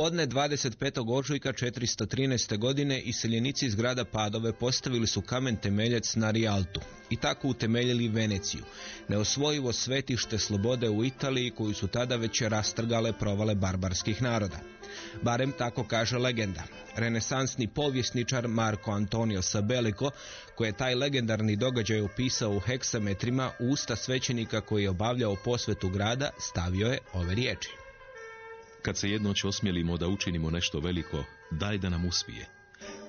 Podne 25. ožujka 413. godine iseljenici iz grada Padove postavili su kamen temeljac na Rialtu i tako utemeljili Veneciju, neosvojivo svetište slobode u Italiji koju su tada već rastrgale provale barbarskih naroda. Barem tako kaže legenda. Renesansni povjesničar Marko Antonio Sabelico, koji je taj legendarni događaj opisao u heksametrima usta svećenika koji je obavljao posvetu grada, stavio je ove riječi. Kad se jednoć osmjelimo da učinimo nešto veliko, daj da nam uspije.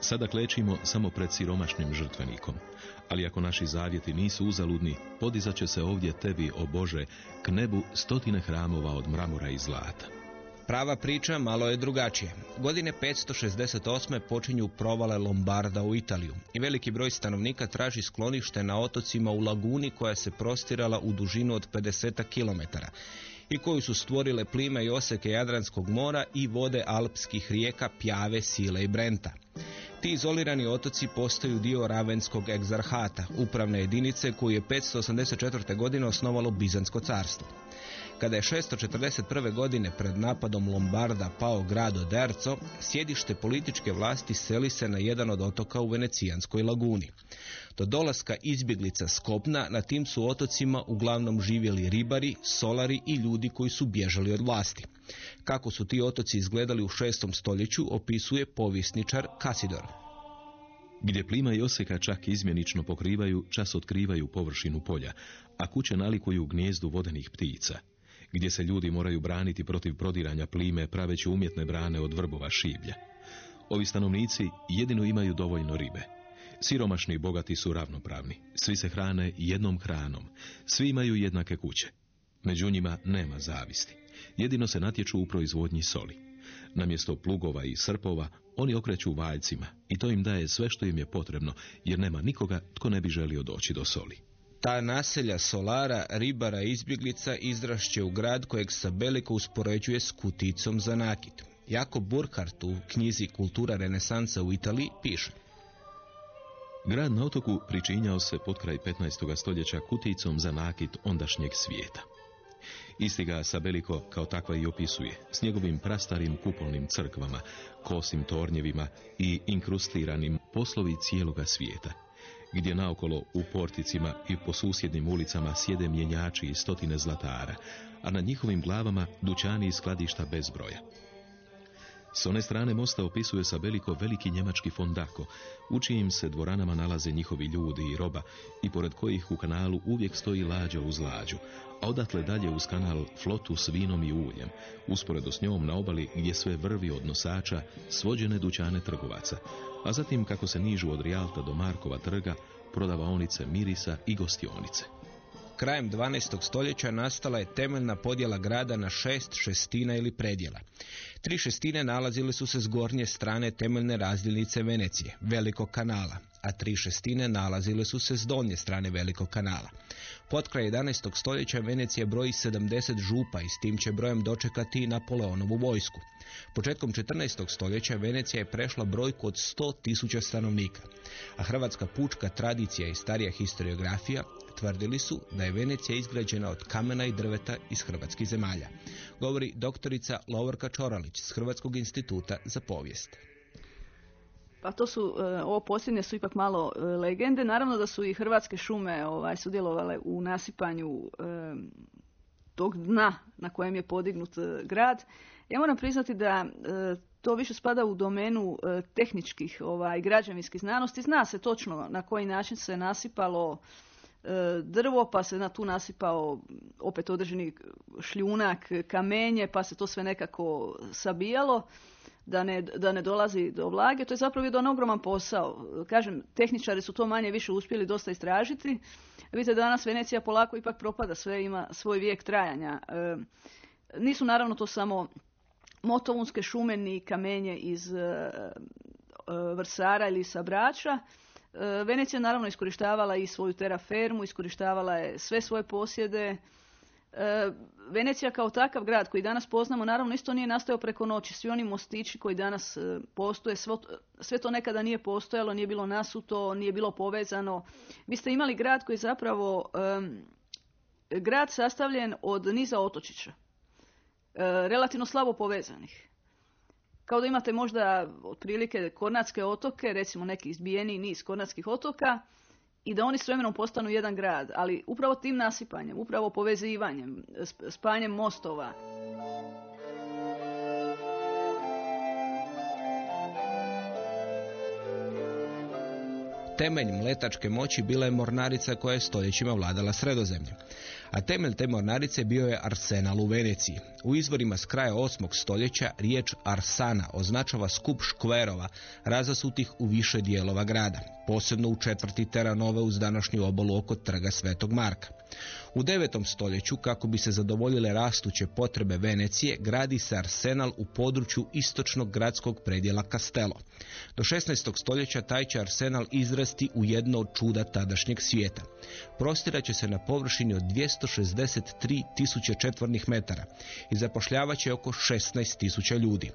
Sada klečimo samo pred siromašnim žrtvenikom. Ali ako naši zavjeti nisu uzaludni, podizat će se ovdje tebi, o Bože, k nebu stotine hramova od mramora i zlata. Prava priča malo je drugačije. Godine 568. počinju provale Lombarda u Italiju i veliki broj stanovnika traži sklonište na otocima u laguni koja se prostirala u dužinu od 50 km i koju su stvorile plime i oseke Jadranskog mora i vode alpskih rijeka Pjave, Sile i Brenta. Ti izolirani otoci postaju dio Ravenskog egzarhata, upravne jedinice koju je 584. godine osnovalo Bizansko carstvo. Kada je 641. godine pred napadom Lombarda pao grad Oderzo, sjedište političke vlasti seli se na jedan od otoka u Venecijanskoj laguni. Do dolaska izbjeglica s kopna na tim su otocima uglavnom živjeli ribari, solari i ljudi koji su bježali od vlasti. Kako su ti otoci izgledali u šestom stoljeću opisuje povjesničar Kasidor. Gdje plima i oseka čak izmjenično pokrivaju, čas otkrivaju površinu polja, a kuće nalikuju gnijezdu vodenih ptica. Gdje se ljudi moraju braniti protiv prodiranja plime praveći umjetne brane od vrbova šiblja. Ovi stanovnici jedino imaju dovoljno ribe. Siromašni i bogati su ravnopravni. Svi se hrane jednom hranom. Svi imaju jednake kuće. Među njima nema zavisti. Jedino se natječu u proizvodnji soli. Namjesto plugova i srpova, oni okreću valjcima i to im daje sve što im je potrebno, jer nema nikoga tko ne bi želio doći do soli. Ta naselja solara, ribara i izbjeglica izrašće u grad kojeg Sabeliko uspoređuje s kuticom za nakit. Jakob Burkhardt u knjizi Kultura renesansa u Italiji piše. Grad na otoku pričinjao se pod kraj 15. stoljeća kuticom za nakit ondašnjeg svijeta. Isti ga Sabeliko kao takva i opisuje, s njegovim prastarim kupolnim crkvama, kosim tornjevima i inkrustiranim poslovi cijeloga svijeta, gdje naokolo u porticima i po susjednim ulicama sjede mjenjači i stotine zlatara, a na njihovim glavama dućani i skladišta bez broja. S one strane mosta opisuje Sabeliko veliki njemački fondako, u čijim se dvoranama nalaze njihovi ljudi i roba i pored kojih u kanalu uvijek stoji lađa uz lađu, a odatle dalje uz kanal flotu s vinom i uljem, usporedo s njom na obali gdje sve vrvi od nosača, svođene dućane trgovaca, a zatim kako se nižu od Rijalta do Markova trga, prodavaonice mirisa i gostionice. Krajem 12. stoljeća nastala je temeljna podjela grada na šest šestina ili predjela. Tri šestine nalazile su se s gornje strane temeljne razdjelnice Venecije, Velikog kanala, a tri šestine nalazile su se s donje strane Velikog kanala. Potkraj 11. stoljeća Venecija broji 70 župa i s tim će brojem dočekati Napoleonovu vojsku. Početkom 14. stoljeća Venecija je prešla brojku od 100.000 stanovnika, a hrvatska pučka tradicija i starija historiografija tvrdili su da je Venecija izgrađena od kamena i drveta iz hrvatskih zemalja. Govori doktorica Lovorka Čoralić s Hrvatskog instituta za povijest. Pa to su, e, ovo posljednje su ipak malo e, legende. Naravno da su i hrvatske šume ovaj, sudjelovale u nasipanju e, tog dna na kojem je podignut grad. Ja moram priznati da to više spada u domenu tehničkih ovaj, građevinskih znanosti. Zna se točno na koji način se nasipalo drvo, pa se na tu nasipao opet određeni šljunak, kamenje, pa se to sve nekako sabijalo da ne, da ne dolazi do vlage. To je zapravo jedan ogroman posao. Kažem, tehničari su to manje više uspjeli dosta istražiti. Vidite, danas Venecija polako ipak propada, sve ima svoj vijek trajanja. E, nisu naravno to samo motovunske šume ni kamenje iz e, e, Vrsara ili sa Brača. Venecija naravno iskorištavala i svoju terafermu, iskorištavala je sve svoje posjede, E, Venecija kao takav grad koji danas poznamo, naravno isto nije nastao preko noći. Svi oni mostići koji danas e, postoje, sve to nekada nije postojalo, nije bilo nasuto, nije bilo povezano. Vi ste imali grad koji je zapravo grad sastavljen od niza otočića, e, relativno slabo povezanih. Kao da imate možda otprilike kornatske otoke, recimo neki izbijeni niz kornatskih otoka, i da oni s vremenom postanu jedan grad, ali upravo tim nasipanjem, upravo povezivanjem, spajanjem mostova. Temelj mletačke moći bila je mornarica koja je stoljećima vladala sredozemljem a temelj te mornarice bio je arsenal u Veneciji. U izvorima s kraja 8. stoljeća riječ arsana označava skup škverova razasutih u više dijelova grada, posebno u četvrti teranove uz današnju obalu oko trga Svetog Marka. U 9. stoljeću, kako bi se zadovoljile rastuće potrebe Venecije, gradi se arsenal u području istočnog gradskog predjela Castello. Do 16. stoljeća taj će arsenal izrasti u jedno od čuda tadašnjeg svijeta. Prostiraće se na površini od 263 tisuće četvornih metara i zapošljavaće oko 16 tisuća ljudi.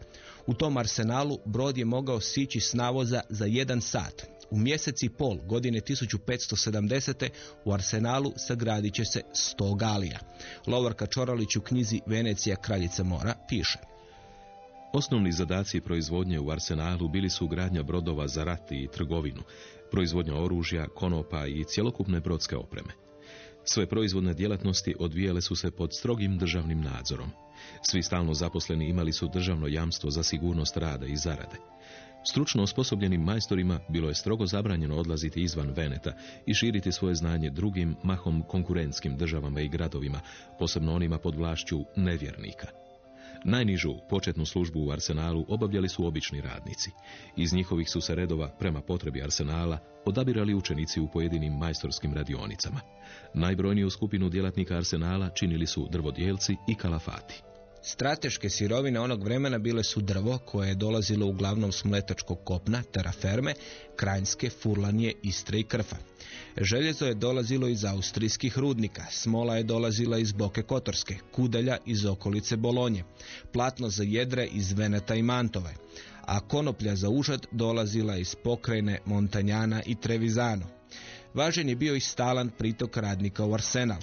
U tom arsenalu brod je mogao sići s navoza za jedan sat. U mjeseci pol godine 1570. u arsenalu sagradit će se 100 galija. Lovarka Čoralić u knjizi Venecija kraljica mora piše. Osnovni zadaci proizvodnje u arsenalu bili su gradnja brodova za rat i trgovinu, proizvodnja oružja, konopa i cjelokupne brodske opreme. Sve proizvodne djelatnosti odvijale su se pod strogim državnim nadzorom. Svi stalno zaposleni imali su državno jamstvo za sigurnost rada i zarade. Stručno osposobljenim majstorima bilo je strogo zabranjeno odlaziti izvan Veneta i širiti svoje znanje drugim, mahom konkurentskim državama i gradovima, posebno onima pod vlašću nevjernika. Najnižu početnu službu u arsenalu obavljali su obični radnici. Iz njihovih su se redova prema potrebi arsenala odabirali učenici u pojedinim majstorskim radionicama. Najbrojniju skupinu djelatnika arsenala činili su drvodjelci i kalafati. Strateške sirovine onog vremena bile su drvo koje je dolazilo uglavnom s mletačkog kopna, teraferme, krajinske, furlanije, istre i krfa. Željezo je dolazilo iz austrijskih rudnika, smola je dolazila iz Boke Kotorske, kudelja iz okolice Bolonje, platno za jedre iz Veneta i Mantove, a konoplja za užad dolazila iz pokrajine Montanjana i Trevizano. Važen je bio i stalan pritok radnika u Arsenal.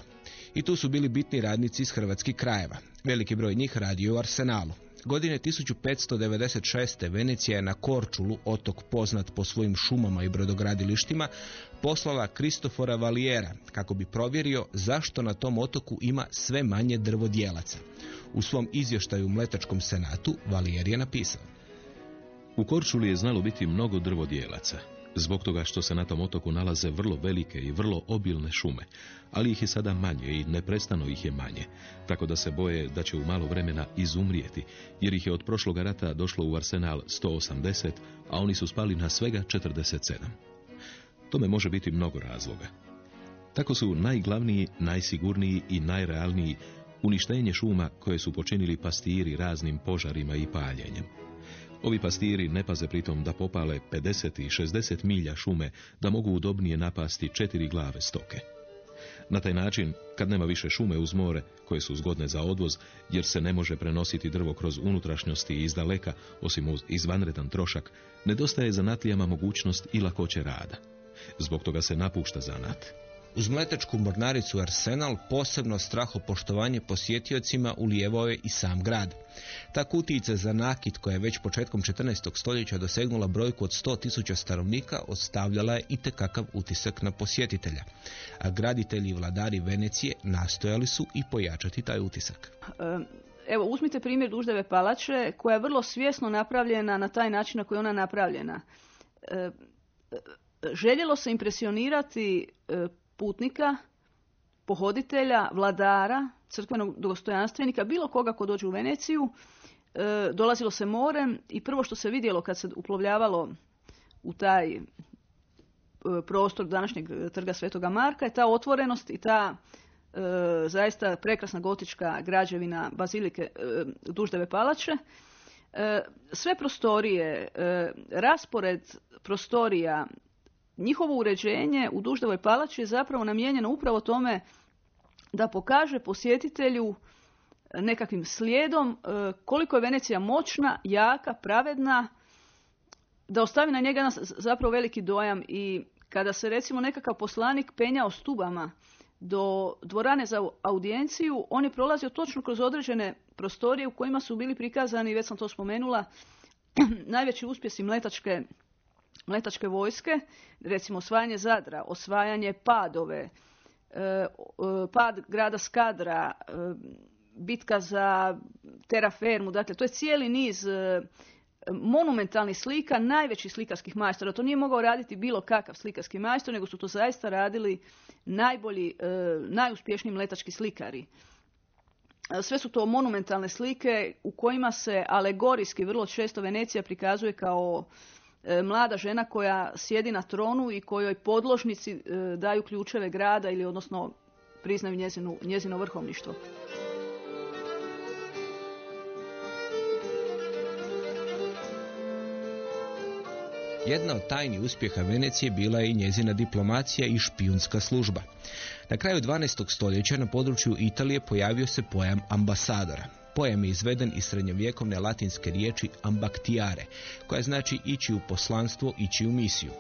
I tu su bili bitni radnici iz hrvatskih krajeva. Veliki broj njih radio u Arsenalu. Godine 1596. Venecija je na Korčulu, otok poznat po svojim šumama i brodogradilištima, poslala Kristofora Valijera kako bi provjerio zašto na tom otoku ima sve manje drvodjelaca. U svom izvještaju u Mletačkom senatu Valijer je napisao. U Korčuli je znalo biti mnogo drvodjelaca zbog toga što se na tom otoku nalaze vrlo velike i vrlo obilne šume, ali ih je sada manje i neprestano ih je manje, tako da se boje da će u malo vremena izumrijeti, jer ih je od prošloga rata došlo u arsenal 180, a oni su spali na svega 47. Tome može biti mnogo razloga. Tako su najglavniji, najsigurniji i najrealniji uništenje šuma koje su počinili pastiri raznim požarima i paljenjem. Ovi pastiri ne paze pritom da popale 50 i 60 milja šume da mogu udobnije napasti četiri glave stoke. Na taj način, kad nema više šume uz more, koje su zgodne za odvoz, jer se ne može prenositi drvo kroz unutrašnjosti i izdaleka, osim uz izvanredan trošak, nedostaje zanatlijama mogućnost i lakoće rada. Zbog toga se napušta zanat. Uz mletačku mornaricu Arsenal posebno strahopoštovanje posjetiocima ulijevao je i sam grad. Ta kutijica za nakit koja je već početkom 14. stoljeća dosegnula brojku od 100.000 stanovnika ostavljala je i tekakav utisak na posjetitelja. A graditelji i vladari Venecije nastojali su i pojačati taj utisak. Evo, uzmite primjer Duždeve palače koja je vrlo svjesno napravljena na taj način na koji je ona napravljena. Željelo se impresionirati putnika, pohoditelja, vladara, crkvenog dostojanstvenika, bilo koga ko dođe u Veneciju, e, dolazilo se morem i prvo što se vidjelo kad se uplovljavalo u taj e, prostor današnjeg trga Svetoga Marka je ta otvorenost i ta e, zaista prekrasna gotička građevina bazilike Duždeve palače. Sve prostorije, raspored prostorija, njihovo uređenje u Duždevoj palači je zapravo namijenjeno upravo tome da pokaže posjetitelju nekakvim slijedom e, koliko je Venecija moćna, jaka, pravedna, da ostavi na njega zapravo veliki dojam. I kada se recimo nekakav poslanik penjao stubama do dvorane za audijenciju, on je prolazio točno kroz određene prostorije u kojima su bili prikazani, već sam to spomenula, najveći uspjesi mletačke letačke vojske, recimo osvajanje Zadra, osvajanje Padove, e, e, pad grada Skadra, e, bitka za Terafermu, dakle to je cijeli niz monumentalnih slika najvećih slikarskih majstora. To nije mogao raditi bilo kakav slikarski majstor, nego su to zaista radili najbolji, najuspješniji letački slikari. Sve su to monumentalne slike u kojima se alegorijski vrlo često Venecija prikazuje kao mlada žena koja sjedi na tronu i kojoj podložnici e, daju ključeve grada ili odnosno priznaju njezinu, njezino vrhovništvo. Jedna od tajni uspjeha Venecije bila je i njezina diplomacija i špijunska služba. Na kraju 12. stoljeća na području Italije pojavio se pojam ambasadora. Pojam je izveden iz srednjovjekovne latinske riječi ambaktiare, koja znači ići u poslanstvo, ići u misiju.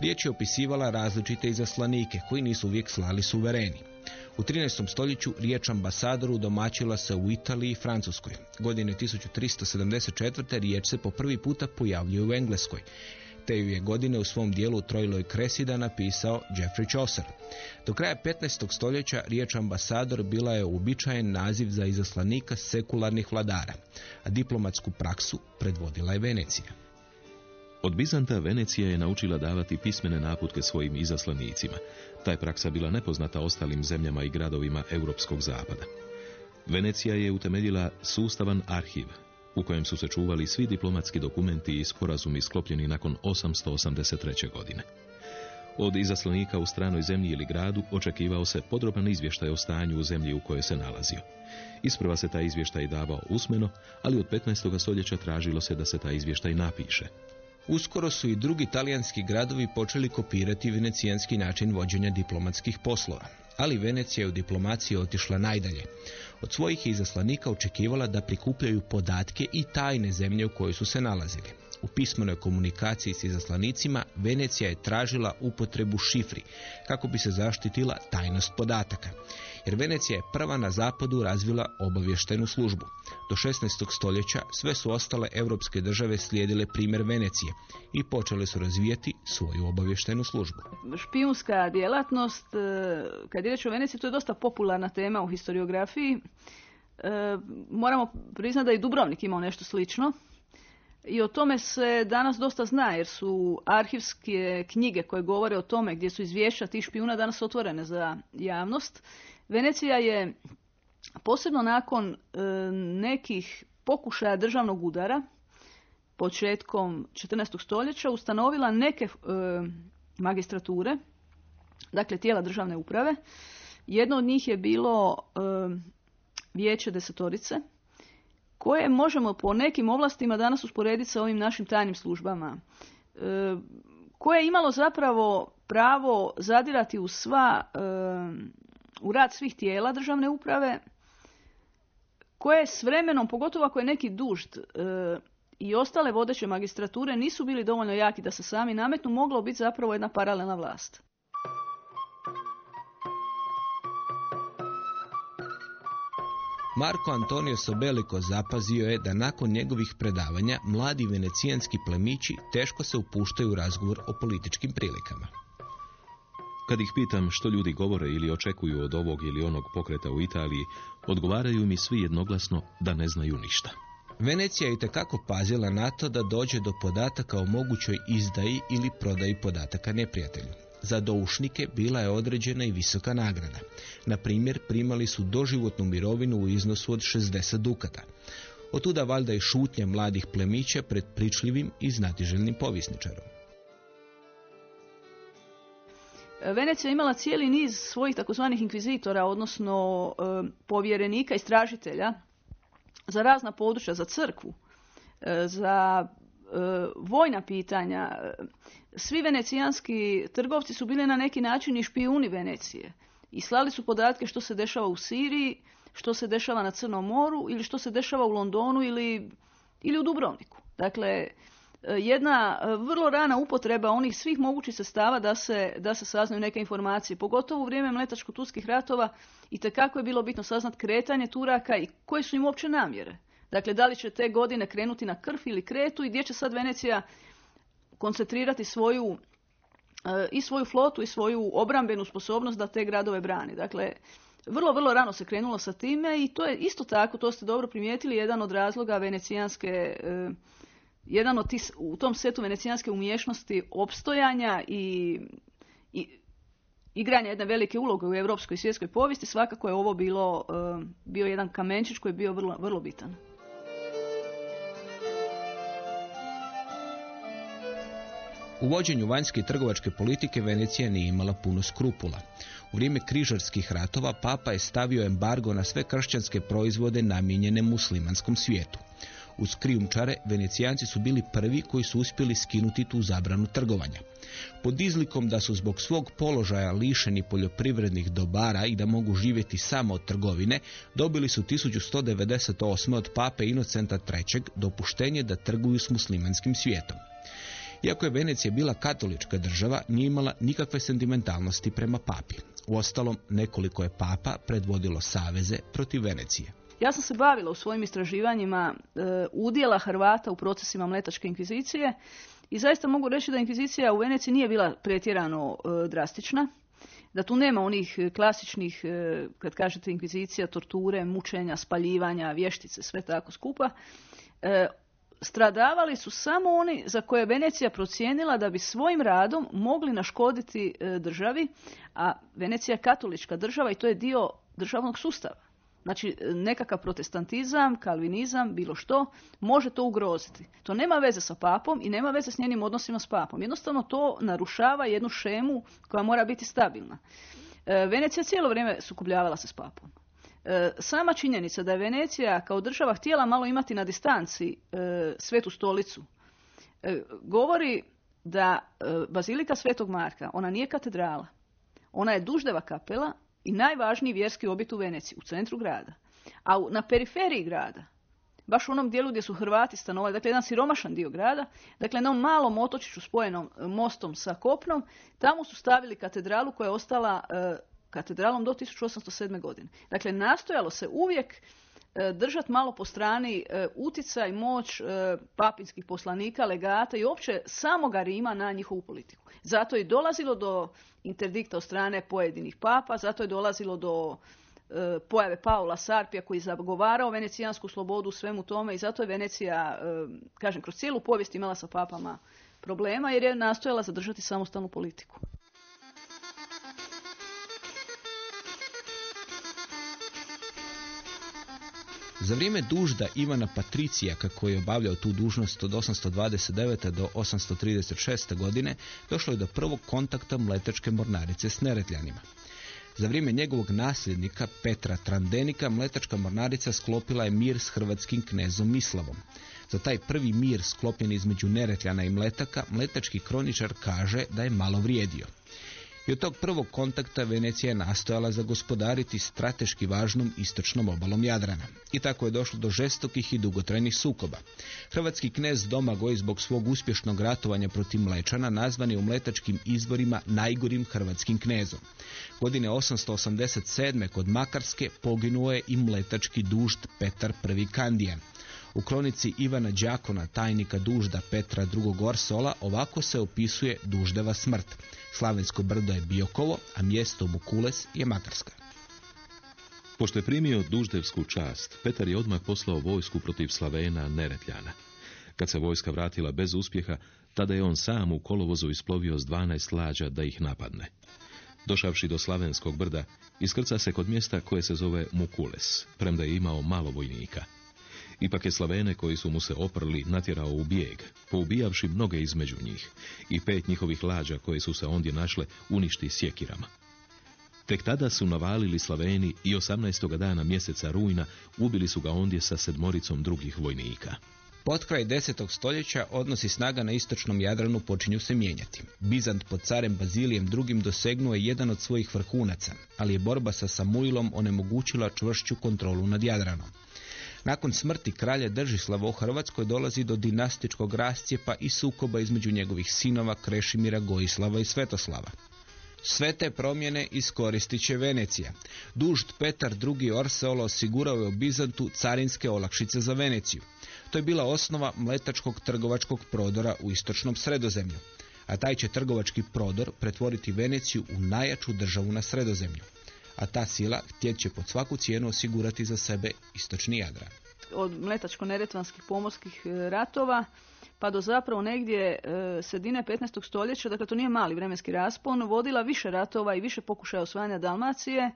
Riječ je opisivala različite izaslanike, koji nisu uvijek slali suvereni. U 13. stoljeću riječ ambasadoru domaćila se u Italiji i Francuskoj. Godine 1374. riječ se po prvi puta pojavljuje u Engleskoj te ju je godine u svom dijelu Trojloj Kresida napisao Jeffrey Chaucer. Do kraja 15. stoljeća riječ ambasador bila je uobičajen naziv za izaslanika sekularnih vladara, a diplomatsku praksu predvodila je Venecija. Od Bizanta Venecija je naučila davati pismene naputke svojim izaslanicima. Ta je praksa bila nepoznata ostalim zemljama i gradovima europskog zapada. Venecija je utemeljila sustavan arhiv, u kojem su se čuvali svi diplomatski dokumenti i sporazumi sklopljeni nakon 883. godine. Od izaslanika u stranoj zemlji ili gradu očekivao se podroban izvještaj o stanju u zemlji u kojoj se nalazio. Isprva se taj izvještaj davao usmeno, ali od 15. stoljeća tražilo se da se taj izvještaj napiše. Uskoro su i drugi talijanski gradovi počeli kopirati venecijanski način vođenja diplomatskih poslova ali Venecija je u diplomaciji otišla najdalje. Od svojih izaslanika očekivala da prikupljaju podatke i tajne zemlje u kojoj su se nalazili. U pismenoj komunikaciji s izaslanicima Venecija je tražila upotrebu šifri kako bi se zaštitila tajnost podataka. Jer Venecija je prva na zapadu razvila obavještenu službu. Do 16. stoljeća sve su ostale europske države slijedile primjer Venecije i počele su razvijati svoju obavještenu službu. Špijunska djelatnost, e, kad je riječ o Veneciji, to je dosta popularna tema u historiografiji. E, moramo priznati da i Dubrovnik imao nešto slično i o tome se danas dosta zna jer su arhivske knjige koje govore o tome gdje su izvješća tih špijuna danas otvorene za javnost. Venecija je posebno nakon e, nekih pokušaja državnog udara početkom 14. stoljeća ustanovila neke e, magistrature, dakle tijela državne uprave. Jedno od njih je bilo e, vijeće desetorice, koje možemo po nekim ovlastima danas usporediti sa ovim našim tajnim službama, e, koje je imalo zapravo pravo zadirati u sva e, u rad svih tijela državne uprave, koje s vremenom, pogotovo ako je neki dužd e, i ostale vodeće magistrature nisu bili dovoljno jaki da se sami nametnu, moglo biti zapravo jedna paralelna vlast. Marko Antonio Sobeliko zapazio je da nakon njegovih predavanja mladi venecijanski plemići teško se upuštaju u razgovor o političkim prilikama. Kad ih pitam što ljudi govore ili očekuju od ovog ili onog pokreta u Italiji, odgovaraju mi svi jednoglasno da ne znaju ništa. Venecija je itekako pazila na to da dođe do podataka o mogućoj izdaji ili prodaji podataka neprijatelju. Za doušnike bila je određena i visoka nagrada. Na primjer, primali su doživotnu mirovinu u iznosu od 60 dukata. Otuda valjda i šutnja mladih plemića pred pričljivim i znatiželjnim povisničarom. Venecija je imala cijeli niz svojih takozvanih inkvizitora, odnosno povjerenika, istražitelja za razna područja, za crkvu, e, za e, vojna pitanja. Svi venecijanski trgovci su bili na neki način i špijuni Venecije i slali su podatke što se dešava u Siriji, što se dešava na Crnom moru ili što se dešava u Londonu ili, ili u Dubrovniku. Dakle, jedna vrlo rana upotreba onih svih mogućih sredstava da se, da se saznaju neke informacije, pogotovo u vrijeme mletačko-turskih ratova i kako je bilo bitno saznat kretanje Turaka i koje su im uopće namjere. Dakle, da li će te godine krenuti na krv ili kretu i gdje će sad Venecija koncentrirati svoju e, i svoju flotu i svoju obrambenu sposobnost da te gradove brani. Dakle, vrlo, vrlo rano se krenulo sa time i to je isto tako, to ste dobro primijetili, jedan od razloga venecijanske, e, jedan od tis, u tom setu venecijanske umješnosti opstojanja i, i igranja jedne velike uloge u europskoj i svjetskoj povijesti, svakako je ovo bilo, e, bio jedan kamenčić koji je bio vrlo, vrlo bitan. U vođenju vanjske i trgovačke politike Venecija nije imala puno skrupula. U vrijeme križarskih ratova papa je stavio embargo na sve kršćanske proizvode namijenjene muslimanskom svijetu. Uz krijumčare, venecijanci su bili prvi koji su uspjeli skinuti tu zabranu trgovanja. Pod izlikom da su zbog svog položaja lišeni poljoprivrednih dobara i da mogu živjeti samo od trgovine, dobili su 1198. od pape Inocenta III. dopuštenje da trguju s muslimanskim svijetom. Iako je Venecija bila katolička država, nije imala nikakve sentimentalnosti prema papi. Uostalom, nekoliko je papa predvodilo saveze protiv Venecije. Ja sam se bavila u svojim istraživanjima e, udjela Hrvata u procesima mletačke inkvizicije i zaista mogu reći da inkvizicija u Veneciji nije bila pretjerano e, drastična, da tu nema onih klasičnih, e, kad kažete inkvizicija, torture, mučenja, spaljivanja, vještice, sve tako skupa. E, stradavali su samo oni za koje je Venecija procijenila da bi svojim radom mogli naškoditi e, državi, a Venecija je katolička država i to je dio državnog sustava. Znači, nekakav protestantizam, kalvinizam, bilo što, može to ugroziti. To nema veze sa papom i nema veze s njenim odnosima s papom. Jednostavno to narušava jednu šemu koja mora biti stabilna. E, Venecija cijelo vrijeme sukobljavala se s papom. E, sama činjenica da je Venecija kao država htjela malo imati na distanci e, svetu stolicu, govori da Bazilika Svetog Marka, ona nije katedrala. Ona je duždeva kapela i najvažniji vjerski objekt u Veneciji, u centru grada. A na periferiji grada, baš u onom dijelu gdje su Hrvati stanovali, dakle jedan siromašan dio grada, dakle na malom otočiću spojenom mostom sa kopnom, tamo su stavili katedralu koja je ostala katedralom do 1807. godine. Dakle, nastojalo se uvijek e, držati malo po strani e, utjecaj, moć e, papinskih poslanika, legata i uopće samoga Rima na njihovu politiku. Zato je dolazilo do interdikta od strane pojedinih papa, zato je dolazilo do pojave Paula Sarpija koji je zagovarao venecijansku slobodu u svemu tome i zato je Venecija, kažem, kroz cijelu povijest imala sa papama problema jer je nastojala zadržati samostalnu politiku. Za vrijeme dužda Ivana Patricija, kako je obavljao tu dužnost od 829. do 836. godine, došlo je do prvog kontakta mletačke mornarice s Neretljanima. Za vrijeme njegovog nasljednika Petra Trandenika mletačka mornarica sklopila je mir s hrvatskim knezom Mislavom. Za taj prvi mir sklopljen između Neretljana i Mletaka, mletački kroničar kaže da je malo vrijedio. I od tog prvog kontakta Venecija je nastojala zagospodariti strateški važnom istočnom obalom Jadrana. I tako je došlo do žestokih i dugotrajnih sukoba. Hrvatski knez Domagoj zbog svog uspješnog ratovanja protiv Mlečana nazvan je u mletačkim izvorima najgorim hrvatskim knezom. Godine 887. kod Makarske poginuo je i mletački dužd Petar I Kandijan. U kronici Ivana Đakona, tajnika dužda Petra II. Orsola, ovako se opisuje duždeva smrt. Slavensko brdo je Biokovo, a mjesto Bukules je Makarska. Pošto je primio duždevsku čast, Petar je odmah poslao vojsku protiv Slavena Neretljana. Kad se vojska vratila bez uspjeha, tada je on sam u kolovozu isplovio s 12 lađa da ih napadne. Došavši do Slavenskog brda, iskrca se kod mjesta koje se zove Mukules, premda je imao malo vojnika. Ipak je Slavene koji su mu se oprli natjerao u bijeg, poubijavši mnoge između njih i pet njihovih lađa koje su se ondje našle uništi sjekirama. Tek tada su navalili Slaveni i 18. dana mjeseca rujna ubili su ga ondje sa sedmoricom drugih vojnika. Potkraj 10. stoljeća odnosi snaga na istočnom Jadranu počinju se mijenjati. Bizant pod carem Bazilijem II. dosegnuo je jedan od svojih vrhunaca, ali je borba sa Samuilom onemogućila čvršću kontrolu nad Jadranom. Nakon smrti kralja Držislava u Hrvatskoj dolazi do dinastičkog rascijepa i sukoba između njegovih sinova Krešimira, Gojislava i Svetoslava. Sve te promjene iskoristit će Venecija. Dužd Petar II. Orseolo osigurao je u Bizantu carinske olakšice za Veneciju. To je bila osnova mletačkog trgovačkog prodora u istočnom sredozemlju. A taj će trgovački prodor pretvoriti Veneciju u najjaču državu na sredozemlju. A ta sila htjet će pod svaku cijenu osigurati za sebe istočni Jadran. Od mletačko-neretvanskih pomorskih e, ratova pa do zapravo negdje e, sredine 15. stoljeća, dakle to nije mali vremenski raspon, vodila više ratova i više pokušaja osvajanja Dalmacije,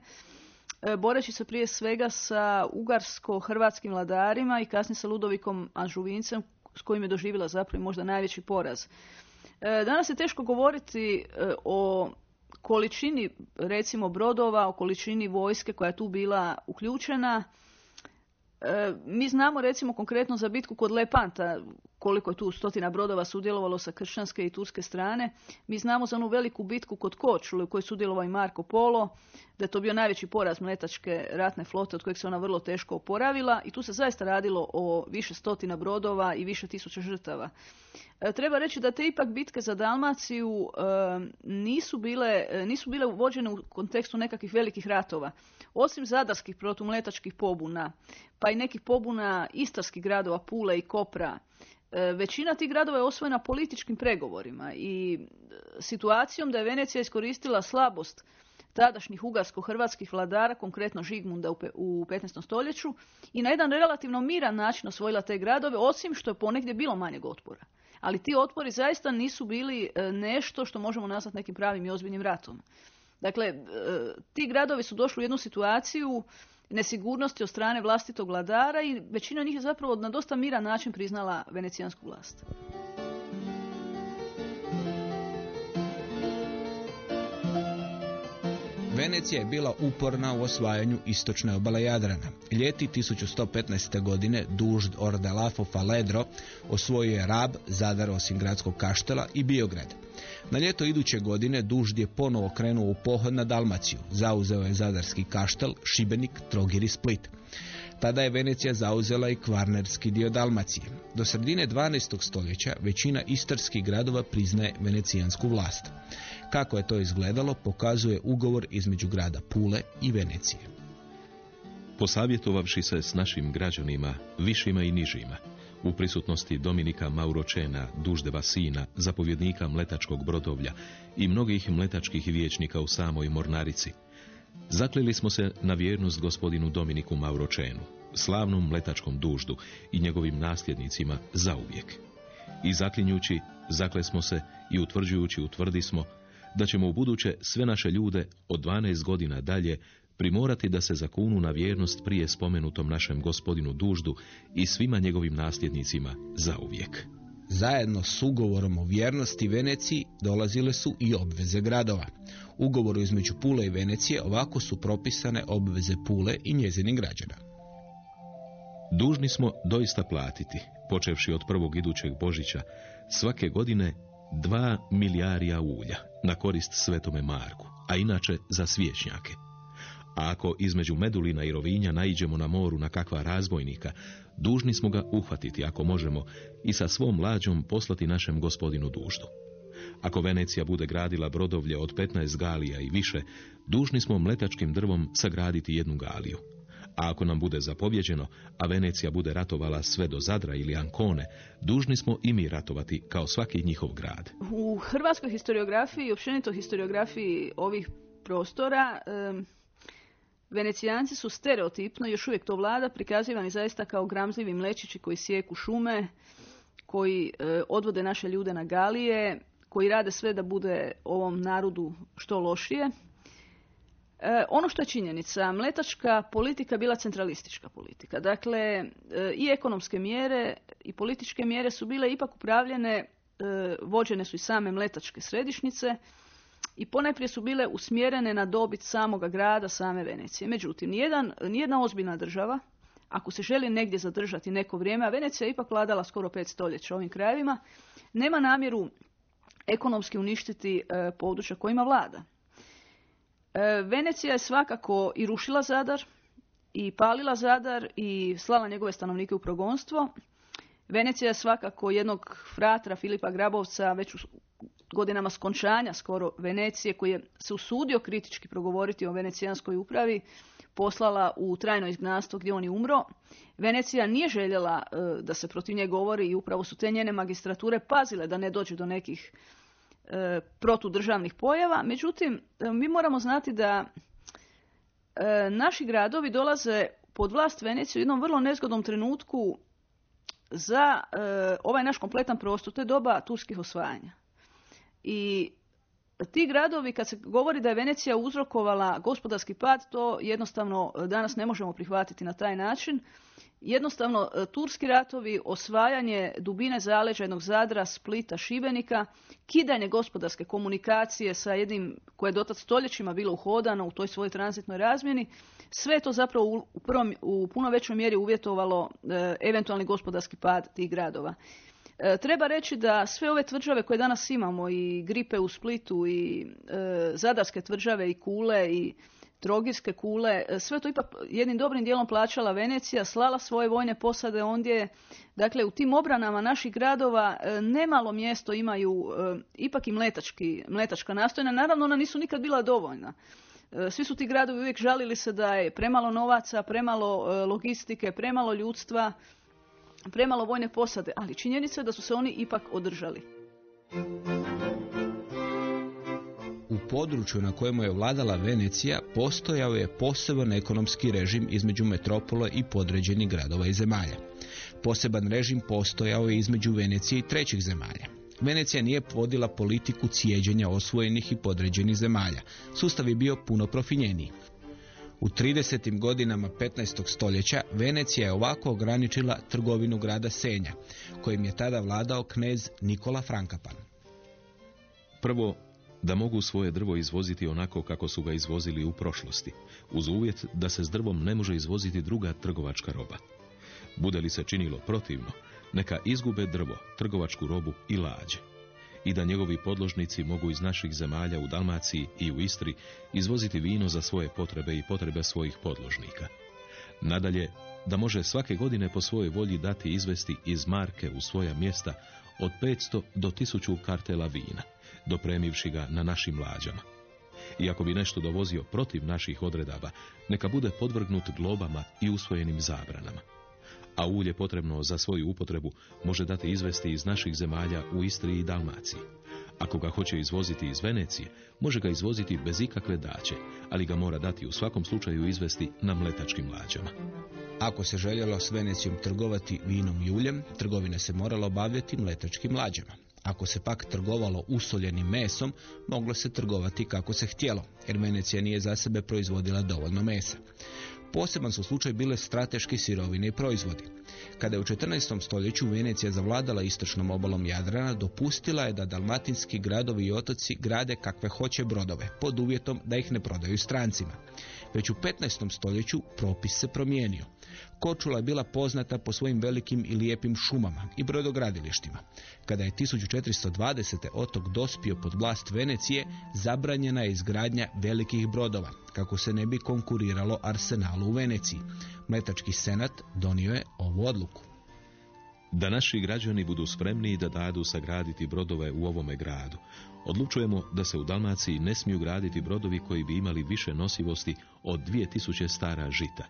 e, boreći se prije svega sa ugarsko-hrvatskim vladarima i kasnije sa Ludovikom Anžuvincem s kojim je doživjela zapravo možda najveći poraz. Danas je teško govoriti o količini recimo brodova, o količini vojske koja je tu bila uključena. Mi znamo recimo konkretno za bitku kod Lepanta koliko je tu stotina brodova sudjelovalo sa kršćanske i turske strane. Mi znamo za onu veliku bitku kod Kočule u kojoj je sudjelovao i Marko Polo, da je to bio najveći poraz mletačke ratne flote od kojeg se ona vrlo teško oporavila i tu se zaista radilo o više stotina brodova i više tisuća žrtava. E, treba reći da te ipak bitke za Dalmaciju e, nisu, bile, e, nisu bile vođene u kontekstu nekakvih velikih ratova. Osim zadarskih protumletačkih pobuna, pa i nekih pobuna istarskih gradova Pule i Kopra, većina tih gradova je osvojena političkim pregovorima i e, situacijom da je Venecija iskoristila slabost tadašnjih ugarsko-hrvatskih vladara, konkretno Žigmunda u 15. stoljeću, i na jedan relativno miran način osvojila te gradove, osim što je ponegdje bilo manjeg otpora. Ali ti otpori zaista nisu bili e, nešto što možemo nazvati nekim pravim i ozbiljnim ratom. Dakle, ti gradovi su došli u jednu situaciju nesigurnosti od strane vlastitog vladara i većina njih je zapravo na dosta miran način priznala venecijansku vlast. Venecija je bila uporna u osvajanju istočne obale Jadrana. Ljeti 1115. godine dužd Ordelafo Faledro osvojio je Rab, Zadar osim gradskog kaštela i Biograd. Na ljeto iduće godine Dužd je ponovo krenuo u pohod na Dalmaciju. Zauzeo je Zadarski kaštel, Šibenik, Trogir i Split. Tada je Venecija zauzela i kvarnerski dio Dalmacije. Do sredine 12. stoljeća većina istarskih gradova priznaje venecijansku vlast. Kako je to izgledalo pokazuje ugovor između grada Pule i Venecije. Posavjetovavši se s našim građanima, višima i nižima, u prisutnosti Dominika Mauročena, Duždeva sina, zapovjednika mletačkog brodovlja i mnogih mletačkih vijećnika u samoj Mornarici. Zaklili smo se na vjernost gospodinu Dominiku Mauročenu, slavnom mletačkom duždu i njegovim nasljednicima zauvijek. I zaklinjući, zakle smo se i utvrđujući utvrdi smo da ćemo u buduće sve naše ljude od 12 godina dalje primorati da se zakunu na vjernost prije spomenutom našem gospodinu Duždu i svima njegovim nasljednicima zauvijek. Zajedno s ugovorom o vjernosti Veneciji dolazile su i obveze gradova. Ugovoru između Pule i Venecije ovako su propisane obveze Pule i njezinih građana. Dužni smo doista platiti, počevši od prvog idućeg Božića, svake godine dva milijarija ulja, na korist Svetome Marku, a inače za svijećnjake. A ako između Medulina i Rovinja naiđemo na moru na kakva razbojnika, dužni smo ga uhvatiti ako možemo i sa svom mlađom poslati našem gospodinu duždu. Ako Venecija bude gradila brodovlje od 15 galija i više, dužni smo mletačkim drvom sagraditi jednu galiju. A ako nam bude zapovjeđeno, a Venecija bude ratovala sve do Zadra ili Ankone, dužni smo i mi ratovati kao svaki njihov grad. U hrvatskoj historiografiji i općenito historiografiji ovih prostora em, Venecijanci su stereotipno, još uvijek to vlada, prikazivani zaista kao gramzivi mlečići koji sijeku šume, koji e, odvode naše ljude na galije, koji rade sve da bude ovom narodu što lošije. E, ono što je činjenica, mletačka politika bila centralistička politika. Dakle, e, i ekonomske mjere i političke mjere su bile ipak upravljene, e, vođene su i same mletačke središnjice i ponajprije su bile usmjerene na dobit samoga grada, same Venecije. Međutim, nijedan, nijedna ozbiljna država, ako se želi negdje zadržati neko vrijeme, a Venecija je ipak vladala skoro pet stoljeća ovim krajevima, nema namjeru ekonomski uništiti e, područja kojima vlada. E, Venecija je svakako i rušila Zadar, i palila Zadar i slala njegove stanovnike u progonstvo. Venecija je svakako jednog fratra Filipa Grabovca već u godinama skončanja skoro Venecije koji je se usudio kritički progovoriti o venecijanskoj upravi poslala u trajno izgnanstvo gdje on je umro. Venecija nije željela e, da se protiv nje govori i upravo su te njene magistrature pazile da ne dođe do nekih protudržavnih pojava. Međutim, e, mi moramo znati da e, naši gradovi dolaze pod vlast Venecije u jednom vrlo nezgodnom trenutku za e, ovaj naš kompletan prostor, to je doba turskih osvajanja. I ti gradovi, kad se govori da je Venecija uzrokovala gospodarski pad, to jednostavno e, danas ne možemo prihvatiti na taj način. Jednostavno, e, turski ratovi, osvajanje dubine zaleđa jednog Zadra, Splita, Šibenika, kidanje gospodarske komunikacije sa jednim koje je dotad stoljećima bilo uhodano u toj svojoj tranzitnoj razmjeni, sve je to zapravo u, u prvom, u puno većoj mjeri uvjetovalo e, eventualni gospodarski pad tih gradova. E, Treba reći da sve ove tvrđave koje danas imamo i gripe u Splitu i e, zadarske tvrđave i kule i trogirske kule, e, sve to ipak jednim dobrim dijelom plaćala Venecija, slala svoje vojne posade ondje. Dakle, u tim obranama naših gradova e, nemalo mjesto imaju e, ipak i mletački, mletačka nastojna. Naravno, ona nisu nikad bila dovoljna. Svi su ti gradovi uvijek žalili se da je premalo novaca, premalo logistike, premalo ljudstva, premalo vojne posade, ali činjenica je da su se oni ipak održali. U području na kojemu je vladala Venecija postojao je poseban ekonomski režim između metropole i podređenih gradova i zemalja. Poseban režim postojao je između Venecije i trećih zemalja. Venecija nije vodila politiku cijeđenja osvojenih i podređenih zemalja. Sustav je bio puno profinjeniji. U 30. godinama 15. stoljeća Venecija je ovako ograničila trgovinu grada Senja, kojim je tada vladao knez Nikola Frankapan. Prvo, da mogu svoje drvo izvoziti onako kako su ga izvozili u prošlosti, uz uvjet da se s drvom ne može izvoziti druga trgovačka roba. Bude li se činilo protivno, neka izgube drvo, trgovačku robu i lađe. I da njegovi podložnici mogu iz naših zemalja u Dalmaciji i u Istri izvoziti vino za svoje potrebe i potrebe svojih podložnika. Nadalje, da može svake godine po svojoj volji dati izvesti iz marke u svoja mjesta od 500 do 1000 kartela vina, dopremivši ga na našim lađama. I ako bi nešto dovozio protiv naših odredaba, neka bude podvrgnut globama i usvojenim zabranama. A ulje potrebno za svoju upotrebu može dati izvesti iz naših zemalja u Istri i Dalmaciji. Ako ga hoće izvoziti iz Venecije, može ga izvoziti bez ikakve daće, ali ga mora dati u svakom slučaju izvesti na mletačkim lađama. Ako se željelo s Venecijom trgovati vinom i uljem, trgovine se morala obavljati mletačkim lađama. Ako se pak trgovalo usoljenim mesom, moglo se trgovati kako se htjelo, jer Venecija nije za sebe proizvodila dovoljno mesa. Poseban su slučaj bile strateški sirovine i proizvodi. Kada je u 14. stoljeću Venecija zavladala istočnom obalom Jadrana, dopustila je da dalmatinski gradovi i otoci grade kakve hoće brodove, pod uvjetom da ih ne prodaju strancima. Već u 15. stoljeću propis se promijenio. Kočula je bila poznata po svojim velikim i lijepim šumama i brodogradilištima. Kada je 1420. otok dospio pod vlast Venecije, zabranjena je izgradnja velikih brodova, kako se ne bi konkuriralo arsenalu u Veneciji. Mletački senat donio je ovu odluku. Da naši građani budu spremni da dadu sagraditi brodove u ovome gradu. Odlučujemo da se u Dalmaciji ne smiju graditi brodovi koji bi imali više nosivosti od 2000 stara žita,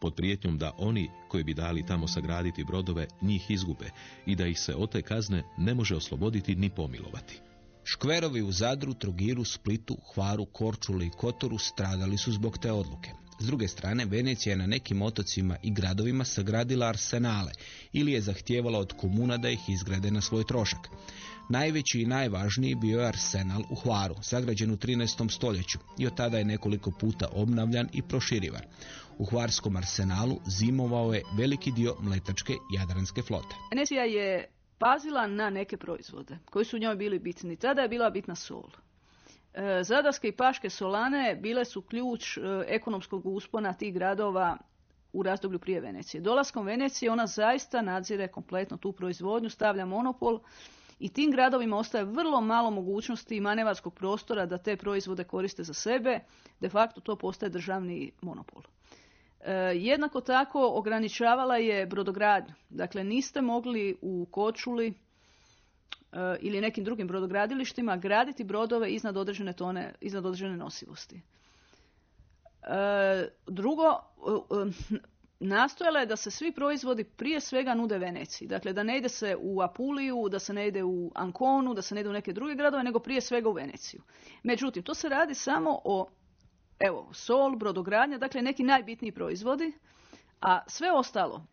pod prijetnjom da oni koji bi dali tamo sagraditi brodove njih izgube i da ih se od te kazne ne može osloboditi ni pomilovati. Škverovi u Zadru, Trogiru, Splitu, Hvaru, Korčuli i Kotoru stradali su zbog te odluke. S druge strane, Venecija je na nekim otocima i gradovima sagradila arsenale ili je zahtijevala od komuna da ih izgrade na svoj trošak. Najveći i najvažniji bio je arsenal u Hvaru, sagrađen u 13. stoljeću i od tada je nekoliko puta obnavljan i proširivan. U Hvarskom arsenalu zimovao je veliki dio mletačke jadranske flote. Venecija je pazila na neke proizvode koji su njoj bili bitni. Tada je bila bitna sol. E, Zadarske i Paške solane bile su ključ e, ekonomskog uspona tih gradova u razdoblju prije Venecije. Dolaskom Venecije ona zaista nadzire kompletno tu proizvodnju, stavlja monopol i tim gradovima ostaje vrlo malo mogućnosti i manevarskog prostora da te proizvode koriste za sebe. De facto to postaje državni monopol. E, jednako tako ograničavala je brodogradnju. Dakle, niste mogli u Kočuli ili nekim drugim brodogradilištima graditi brodove iznad određene tone, iznad određene nosivosti. E, drugo, e, nastojala je da se svi proizvodi prije svega nude Veneciji. Dakle, da ne ide se u Apuliju, da se ne ide u Anconu, da se ne ide u neke druge gradove, nego prije svega u Veneciju. Međutim, to se radi samo o evo, sol, brodogradnja, dakle neki najbitniji proizvodi, a sve ostalo,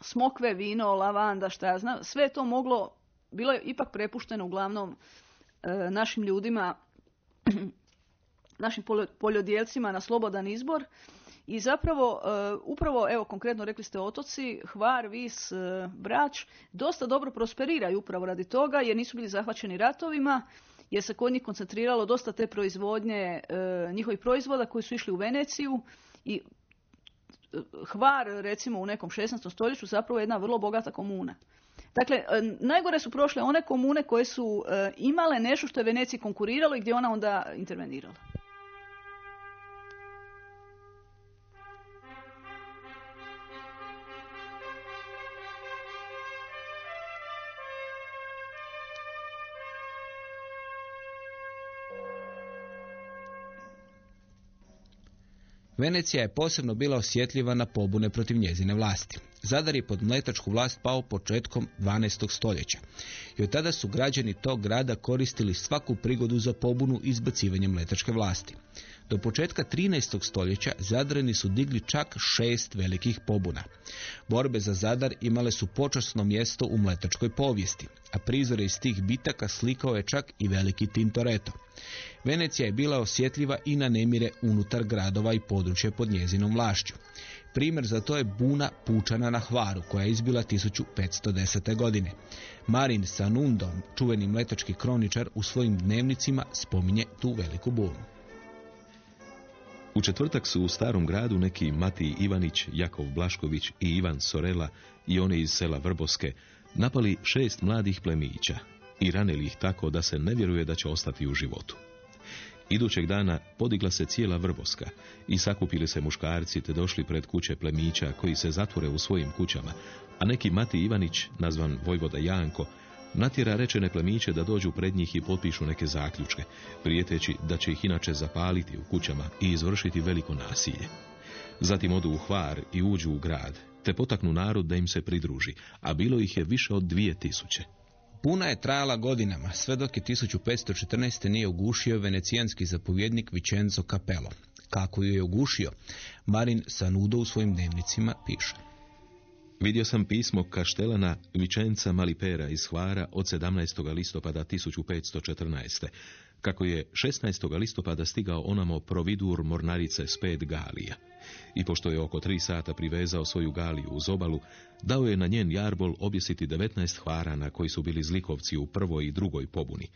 smokve, vino, lavanda, šta ja znam, sve je to moglo bilo je ipak prepušteno uglavnom e, našim ljudima, našim poljodjelcima na slobodan izbor. I zapravo, e, upravo, evo konkretno rekli ste otoci, Hvar, Vis, e, Brač, dosta dobro prosperiraju upravo radi toga jer nisu bili zahvaćeni ratovima, jer se kod njih koncentriralo dosta te proizvodnje njihovih proizvoda koji su išli u Veneciju i Hvar, recimo u nekom 16. stoljeću, zapravo je jedna vrlo bogata komuna. Dakle, e, najgore su prošle one komune koje su e, imale nešto što je Veneciji konkuriralo i gdje ona onda intervenirala. Venecija je posebno bila osjetljiva na pobune protiv njezine vlasti. Zadar je pod mletačku vlast pao početkom 12. stoljeća i od tada su građani tog grada koristili svaku prigodu za pobunu izbacivanjem mletačke vlasti. Do početka 13. stoljeća Zadrani su digli čak šest velikih pobuna. Borbe za Zadar imale su počasno mjesto u mletačkoj povijesti, a prizore iz tih bitaka slikao je čak i veliki Tintoretto. Venecija je bila osjetljiva i na nemire unutar gradova i područja pod njezinom vlašću. Primjer za to je buna Pučana na Hvaru, koja je izbila 1510. godine. Marin Sanundo, čuveni mletački kroničar, u svojim dnevnicima spominje tu veliku bunu. U četvrtak su u starom gradu neki Matij Ivanić, Jakov Blašković i Ivan Sorela i oni iz sela Vrboske napali šest mladih plemića i ranili ih tako da se ne vjeruje da će ostati u životu. Idućeg dana podigla se cijela Vrboska i sakupili se muškarci te došli pred kuće plemića koji se zatvore u svojim kućama, a neki Mati Ivanić, nazvan Vojvoda Janko, natjera rečene plemiće da dođu pred njih i potpišu neke zaključke, prijeteći da će ih inače zapaliti u kućama i izvršiti veliko nasilje. Zatim odu u Hvar i uđu u grad, te potaknu narod da im se pridruži, a bilo ih je više od dvije tisuće. Puna je trajala godinama, sve dok je 1514. nije ugušio venecijanski zapovjednik Vicenzo Capello. Kako ju je ugušio? Marin Sanudo u svojim dnevnicima piše. Vidio sam pismo kaštelana Vičenca Malipera iz Hvara od 17. listopada 1514. Kako je 16. listopada stigao onamo providur mornarice s pet galija. I pošto je oko tri sata privezao svoju galiju uz obalu, dao je na njen jarbol objesiti 19 hvarana koji su bili zlikovci u prvoj i drugoj pobuni.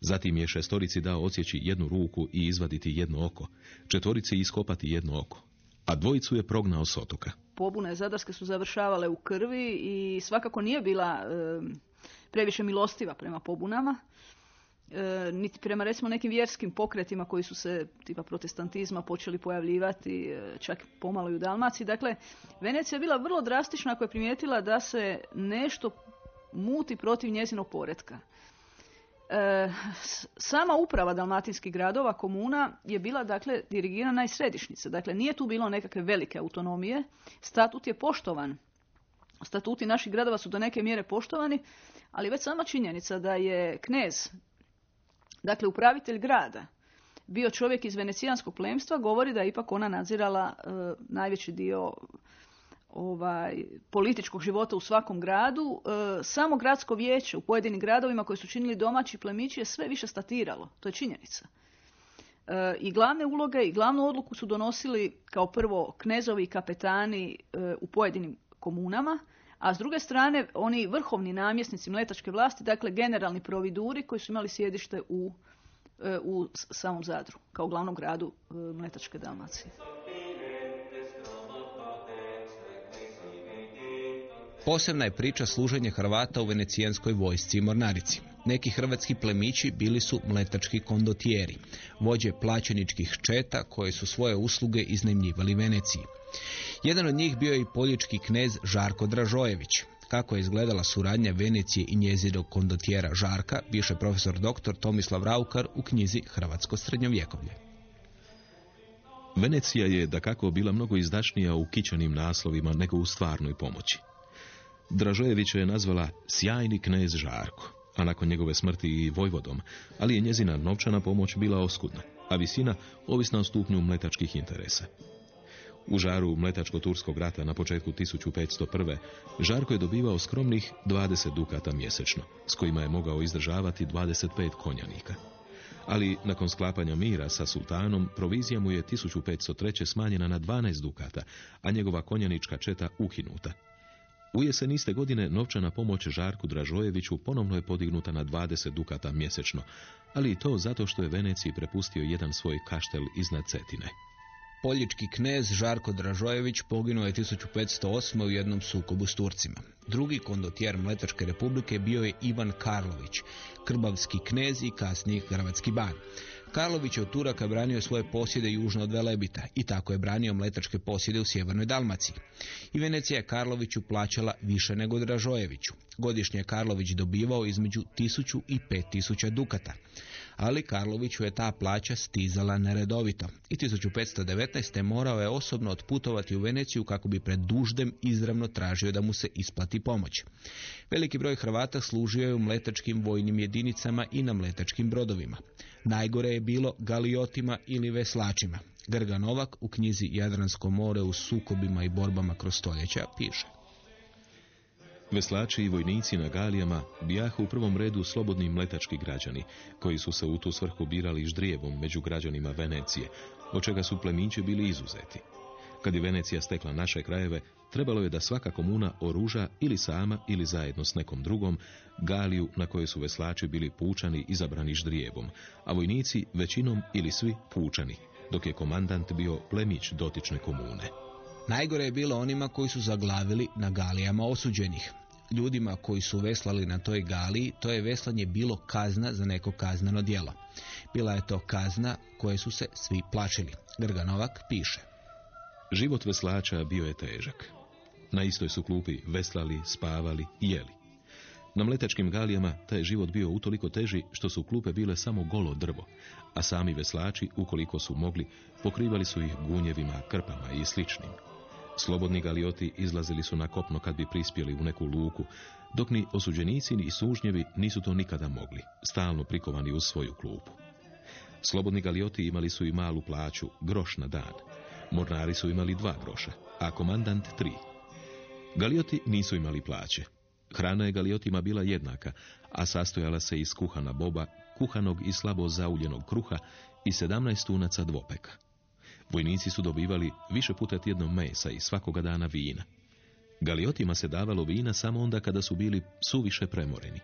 Zatim je šestorici dao odsjeći jednu ruku i izvaditi jedno oko, četvorici iskopati jedno oko. A dvojicu je prognao s otoka. pobune zadarske su završavale u krvi i svakako nije bila e, previše milostiva prema pobunama, e, niti prema recimo nekim vjerskim pokretima koji su se tipa protestantizma počeli pojavljivati e, čak pomalo i u Dalmaciji. Dakle, Venecija je bila vrlo drastična ako je primijetila da se nešto muti protiv njezinog poretka. E, sama uprava dalmatinskih gradova, komuna, je bila dakle dirigirana iz središnjice. Dakle, nije tu bilo nekakve velike autonomije. Statut je poštovan. Statuti naših gradova su do neke mjere poštovani, ali već sama činjenica da je knez, dakle upravitelj grada, bio čovjek iz venecijanskog plemstva, govori da je ipak ona nadzirala e, najveći dio ovaj, političkog života u svakom gradu. E, samo gradsko vijeće u pojedinim gradovima koji su činili domaći plemići je sve više statiralo. To je činjenica. E, I glavne uloge i glavnu odluku su donosili kao prvo knezovi i kapetani e, u pojedinim komunama, a s druge strane oni vrhovni namjesnici mletačke vlasti, dakle generalni providuri koji su imali sjedište u, u samom Zadru, kao glavnom gradu mletačke Dalmacije. Posebna je priča služenje Hrvata u venecijanskoj vojsci i mornarici. Neki hrvatski plemići bili su mletački kondotijeri, vođe plaćeničkih četa koje su svoje usluge iznajmljivali Veneciji. Jedan od njih bio je i poljički knez Žarko Dražojević. Kako je izgledala suradnja Venecije i njezinog kondotijera Žarka, piše profesor dr. Tomislav Raukar u knjizi Hrvatsko srednjovjekovlje. Venecija je da kako bila mnogo izdašnija u kićanim naslovima nego u stvarnoj pomoći. Dražojevića je nazvala sjajni knez Žarko, a nakon njegove smrti i vojvodom, ali je njezina novčana pomoć bila oskudna, a visina ovisna o stupnju mletačkih interesa. U žaru mletačko-turskog rata na početku 1501. Žarko je dobivao skromnih 20 dukata mjesečno, s kojima je mogao izdržavati 25 konjanika. Ali nakon sklapanja mira sa sultanom, provizija mu je 1503. smanjena na 12 dukata, a njegova konjanička četa ukinuta. U jesen iste godine novčana pomoć Žarku Dražojeviću ponovno je podignuta na 20 dukata mjesečno, ali i to zato što je Veneciji prepustio jedan svoj kaštel iznad Cetine. Poljički knez Žarko Dražojević poginuo je 1508. u jednom sukobu s Turcima. Drugi kondotjer Mletačke republike bio je Ivan Karlović, krbavski knez i kasniji hrvatski ban. Karlović je od Turaka branio svoje posjede južno od Velebita i tako je branio mletačke posjede u sjevernoj Dalmaciji. I Venecija je Karloviću plaćala više nego Dražojeviću. Godišnje je Karlović dobivao između 1000 i 5000 dukata. Ali Karloviću je ta plaća stizala neredovito i 1519. morao je osobno otputovati u Veneciju kako bi pred duždem izravno tražio da mu se isplati pomoć. Veliki broj Hrvata služio je u mletačkim vojnim jedinicama i na mletačkim brodovima. Najgore je bilo galiotima ili veslačima. Grga Novak u knjizi Jadransko more u sukobima i borbama kroz stoljeća piše. Veslači i vojnici na galijama bijahu u prvom redu slobodni mletački građani, koji su se u tu svrhu birali ždrijevom među građanima Venecije, od čega su plemići bili izuzeti. Kad je Venecija stekla naše krajeve, trebalo je da svaka komuna oruža ili sama ili zajedno s nekom drugom galiju na kojoj su veslači bili pučani izabrani ždrijevom, a vojnici većinom ili svi pučani, dok je komandant bio plemić dotične komune. Najgore je bilo onima koji su zaglavili na galijama osuđenih. Ljudima koji su veslali na toj galiji, to je veslanje bilo kazna za neko kazneno djelo. Bila je to kazna koje su se svi plaćili. Grga Novak piše. Život veslača bio je težak. Na istoj su klupi veslali, spavali i jeli. Na mletačkim galijama taj život bio utoliko teži što su klupe bile samo golo drvo, a sami veslači, ukoliko su mogli, pokrivali su ih gunjevima, krpama i sličnim. Slobodni galioti izlazili su na kopno kad bi prispjeli u neku luku, dok ni osuđenici ni sužnjevi nisu to nikada mogli, stalno prikovani uz svoju klupu. Slobodni galioti imali su i malu plaću, groš na dan. Mornari su imali dva groša, a komandant tri. Galioti nisu imali plaće. Hrana je galiotima bila jednaka, a sastojala se iz kuhana boba, kuhanog i slabo zauljenog kruha i 17 tunaca dvopeka. Vojnici su dobivali više puta tjedno mesa i svakoga dana vina. Galiotima se davalo vina samo onda kada su bili suviše premoreni.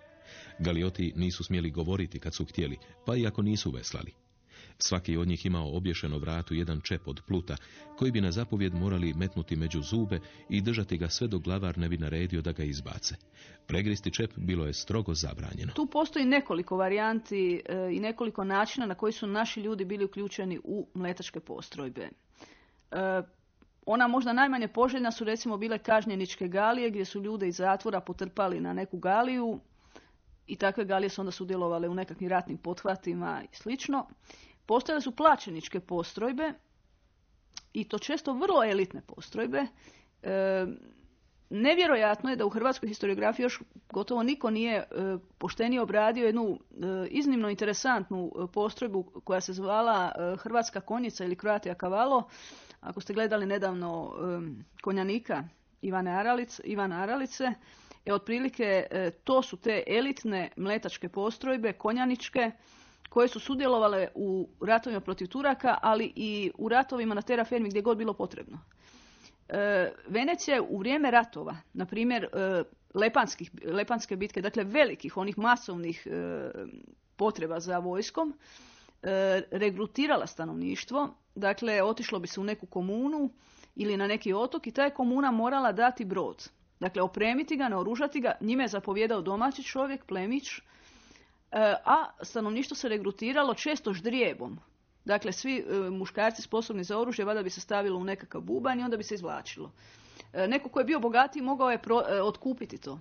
Galioti nisu smjeli govoriti kad su htjeli, pa i ako nisu veslali. Svaki od njih imao obješeno vratu jedan čep od pluta, koji bi na zapovjed morali metnuti među zube i držati ga sve dok glavar ne bi naredio da ga izbace. Pregristi čep bilo je strogo zabranjeno. Tu postoji nekoliko varijanti e, i nekoliko načina na koji su naši ljudi bili uključeni u mletačke postrojbe. E, ona možda najmanje poželjna su recimo bile kažnjeničke galije gdje su ljude iz zatvora potrpali na neku galiju i takve galije su onda sudjelovale u nekakvim ratnim pothvatima i slično. Postojale su plaćeničke postrojbe i to često vrlo elitne postrojbe. E, nevjerojatno je da u hrvatskoj historiografiji još gotovo niko nije e, poštenije obradio jednu e, iznimno interesantnu e, postrojbu koja se zvala Hrvatska konjica ili Croatia Cavallo. Ako ste gledali nedavno konjanika Ivane Aralice, Ivana Aralice, e, otprilike to su te elitne mletačke postrojbe, konjaničke, koje su sudjelovale u ratovima protiv Turaka, ali i u ratovima na terafermi gdje god bilo potrebno. E, Venecija u vrijeme ratova, na primjer e, Lepanske bitke, dakle velikih, onih masovnih e, potreba za vojskom, regrutirala stanovništvo, dakle otišlo bi se u neku komunu ili na neki otok i ta je komuna morala dati brod. Dakle, opremiti ga, naoružati ga, njime je zapovjedao domaći čovjek, plemić, a stanovništvo se regrutiralo često ždrijebom. Dakle, svi e, muškarci sposobni za oružje, vada bi se stavilo u nekakav bubanj i onda bi se izvlačilo. E, neko ko je bio bogatiji mogao je e, otkupiti to.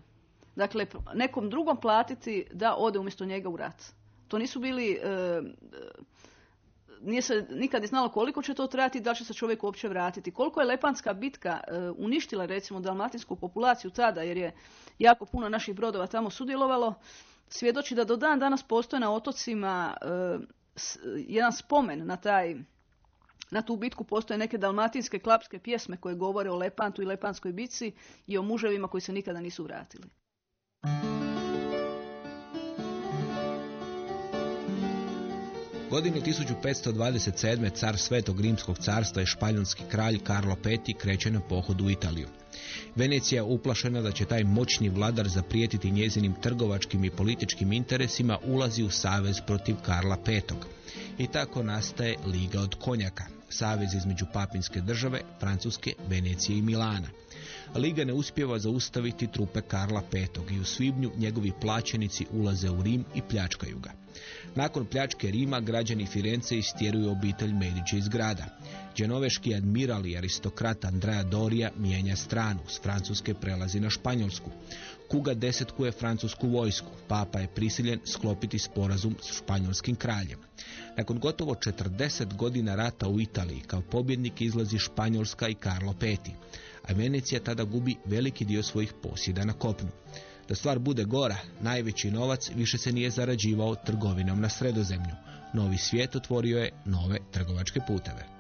Dakle, nekom drugom platiti da ode umjesto njega u rat. To nisu bili... nije se nikad znalo koliko će to trajati da će se čovjek uopće vratiti. Koliko je Lepanska bitka uništila recimo dalmatinsku populaciju tada, jer je jako puno naših brodova tamo sudjelovalo, svjedoči da do dan danas postoje na otocima jedan spomen na taj na tu bitku postoje neke dalmatinske klapske pjesme koje govore o Lepantu i Lepanskoj bitci i o muževima koji se nikada nisu vratili. Godine 1527. car Svetog Rimskog carstva i španjolski kralj Karlo V kreće na pohod u Italiju. Venecija je uplašena da će taj moćni vladar zaprijetiti njezinim trgovačkim i političkim interesima ulazi u savez protiv Karla V. I tako nastaje Liga od konjaka, savez između papinske države, Francuske, Venecije i Milana. Liga ne uspjeva zaustaviti trupe Karla V. i u svibnju njegovi plaćenici ulaze u Rim i pljačkaju ga. Nakon pljačke Rima građani Firence istjeruju obitelj Medici iz grada. Dženoveški admiral i aristokrat Andrea Doria mijenja stranu, s Francuske prelazi na Španjolsku. Kuga desetkuje francusku vojsku. Papa je prisiljen sklopiti sporazum s španjolskim kraljem. Nakon gotovo 40 godina rata u Italiji kao pobjednik izlazi Španjolska i Karlo V. A Venecija tada gubi veliki dio svojih posjeda na kopnu. Da stvar bude gora, najveći novac više se nije zarađivao trgovinom na sredozemlju. Novi svijet otvorio je nove trgovačke puteve.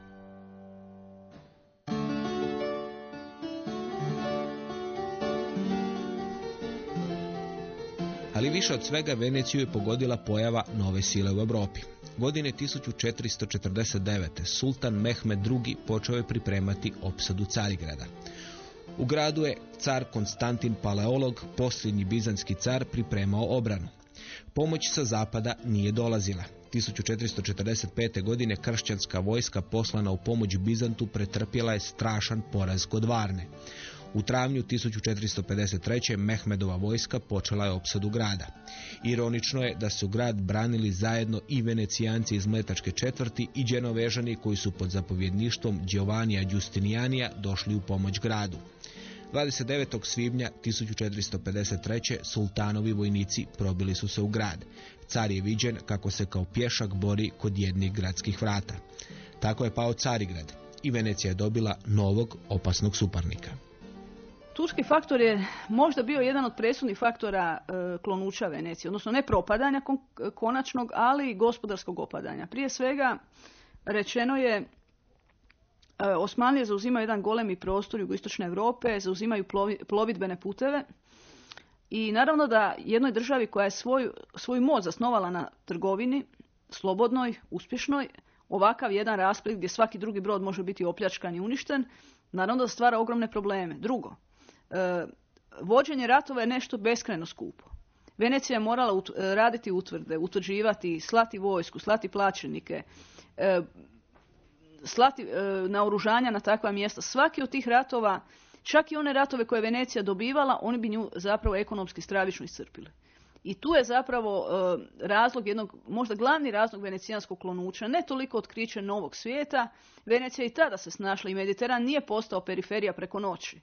Ali više od svega Veneciju je pogodila pojava nove sile u Europi. Godine 1449. sultan Mehmed II. počeo je pripremati opsadu Carigrada. U gradu je car Konstantin Paleolog, posljednji bizanski car, pripremao obranu. Pomoć sa zapada nije dolazila. 1445. godine kršćanska vojska poslana u pomoć Bizantu pretrpjela je strašan poraz kod Varne. U travnju 1453. Mehmedova vojska počela je opsadu grada. Ironično je da su grad branili zajedno i venecijanci iz Mletačke četvrti i dženovežani koji su pod zapovjedništvom Giovannija Giustinijanija došli u pomoć gradu. 29. svibnja 1453. sultanovi vojnici probili su se u grad. Car je viđen kako se kao pješak bori kod jednih gradskih vrata. Tako je pao Carigrad i Venecija je dobila novog opasnog suparnika. Turski faktor je možda bio jedan od presudnih faktora e, klonuća Venecije, odnosno ne propadanja konačnog, ali gospodarskog opadanja. Prije svega rečeno je e, Osmanlije zauzimaju jedan golemi prostor jugoistočne Europe, zauzimaju plovidbene puteve i naravno da jednoj državi koja je svoju, svoju moć zasnovala na trgovini, slobodnoj, uspješnoj, ovakav jedan rasplet gdje svaki drugi brod može biti opljačkan i uništen, naravno da stvara ogromne probleme. Drugo, vođenje ratova je nešto beskrajno skupo. Venecija je morala e, raditi utvrde, utvrđivati, slati vojsku, slati plaćenike, e, slati e, naoružanja na takva mjesta. Svaki od tih ratova, čak i one ratove koje je Venecija dobivala, oni bi nju zapravo ekonomski stravično iscrpili. I tu je zapravo e, razlog jednog, možda glavni razlog venecijanskog klonuća, ne toliko otkriće novog svijeta, Venecija i tada se snašla i Mediteran nije postao periferija preko noći.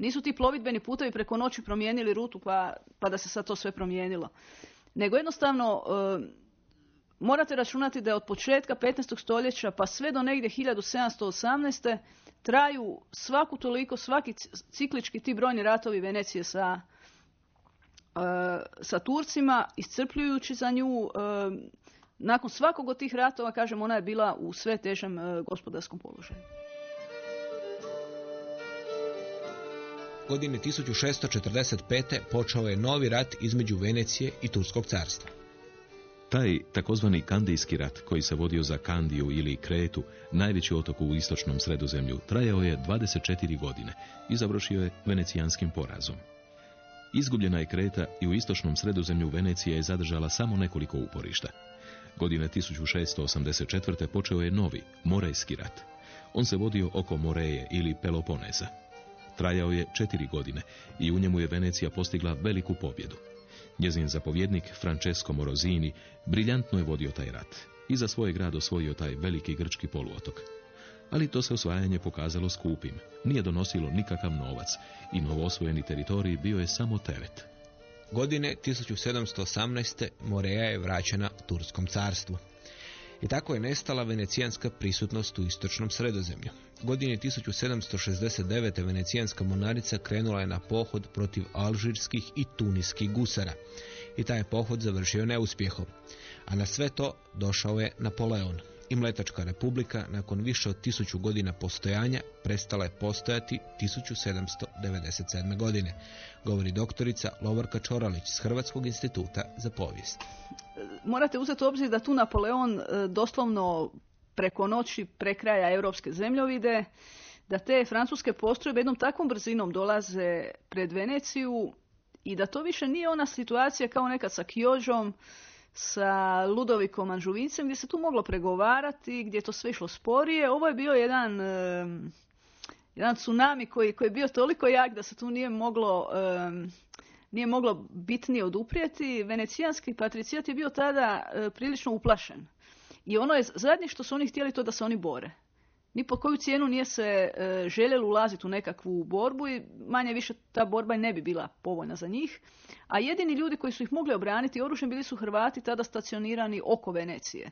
Nisu ti plovidbeni putevi preko noći promijenili rutu pa, pa da se sad to sve promijenilo. Nego jednostavno e, morate računati da je od početka 15. stoljeća pa sve do negdje 1718. traju svaku toliko, svaki ciklički ti brojni ratovi Venecije sa, e, sa Turcima, iscrpljujući za nju. E, nakon svakog od tih ratova, kažem, ona je bila u sve težem gospodarskom položaju. Godine 1645. počeo je novi rat između Venecije i Turskog carstva. Taj takozvani Kandijski rat, koji se vodio za Kandiju ili Kretu, najveći otok u istočnom sredozemlju, trajao je 24 godine i završio je venecijanskim porazom. Izgubljena je Kreta i u istočnom sredozemlju Venecija je zadržala samo nekoliko uporišta. Godine 1684. počeo je novi, Morejski rat. On se vodio oko Moreje ili Peloponeza. Trajao je četiri godine i u njemu je Venecija postigla veliku pobjedu. Njezin zapovjednik Francesco Morozini briljantno je vodio taj rat i za svoj grad osvojio taj veliki grčki poluotok. Ali to se osvajanje pokazalo skupim, nije donosilo nikakav novac i novoosvojeni teritorij bio je samo teret. Godine 1718. Moreja je vraćena Turskom carstvu. I tako je nestala venecijanska prisutnost u istočnom sredozemlju. Godine 1769. venecijanska monarica krenula je na pohod protiv alžirskih i tuniskih gusara. I taj pohod završio neuspjehom. A na sve to došao je Napoleon i Mletačka republika nakon više od tisuću godina postojanja prestala je postojati 1797. godine, govori doktorica Lovorka Čoralić s Hrvatskog instituta za povijest. Morate uzeti u obzir da tu Napoleon e, doslovno preko noći prekraja europske zemljovide, da te francuske postrojbe jednom takvom brzinom dolaze pred Veneciju i da to više nije ona situacija kao nekad sa Kjožom, sa Ludovikom Anžuvicem gdje se tu moglo pregovarati, gdje je to sve išlo sporije. Ovo je bio jedan, jedan tsunami koji, koji je bio toliko jak da se tu nije moglo, nije moglo bitnije oduprijeti. Venecijanski patricijat je bio tada e, prilično uplašen. I ono je zadnje što su oni htjeli to da se oni bore. Ni po koju cijenu nije se e, željelo ulaziti u nekakvu borbu i manje više ta borba ne bi bila povoljna za njih. A jedini ljudi koji su ih mogli obraniti oružjem bili su Hrvati tada stacionirani oko Venecije.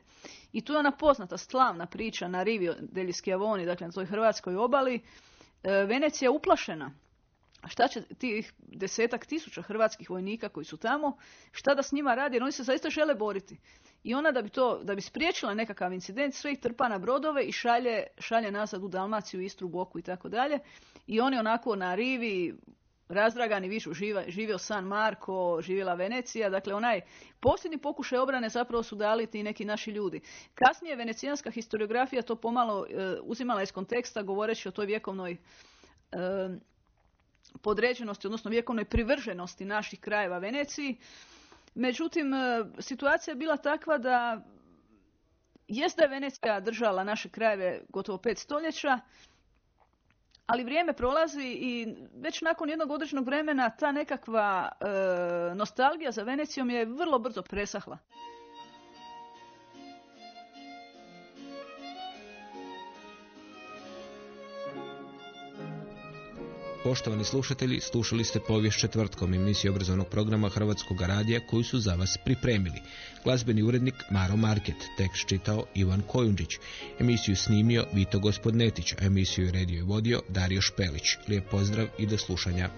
I tu je ona poznata slavna priča na Rivio degli Schiavoni, dakle na toj hrvatskoj obali. E, Venecija uplašena. Šta će tih desetak tisuća hrvatskih vojnika koji su tamo, šta da s njima radi, jer oni se zaista žele boriti. I ona da bi to, da bi spriječila nekakav incident, sve ih trpa na brodove i šalje, šalje nazad u Dalmaciju, Istru, Boku i tako dalje. I oni onako na rivi, razdragani višu, živio San Marko, živjela Venecija, dakle onaj posljednji pokušaj obrane zapravo su dali ti neki naši ljudi. Kasnije venecijanska historiografija to pomalo e, uzimala iz konteksta govoreći o toj vjekovnoj e, podređenosti, odnosno vjekovnoj privrženosti naših krajeva Veneciji. Međutim, e, situacija je bila takva da jest da je Venecija držala naše krajeve gotovo pet stoljeća, ali vrijeme prolazi i već nakon jednog određenog vremena ta nekakva e, nostalgija za Venecijom je vrlo brzo presahla. Poštovani slušatelji, slušali ste povijest četvrtkom emisiju obrazovnog programa Hrvatskog radija koju su za vas pripremili. Glazbeni urednik Maro Market, tekst čitao Ivan Kojundžić, emisiju snimio Vito Gospodnetić, a emisiju je redio i vodio Dario Špelić. Lijep pozdrav i do slušanja.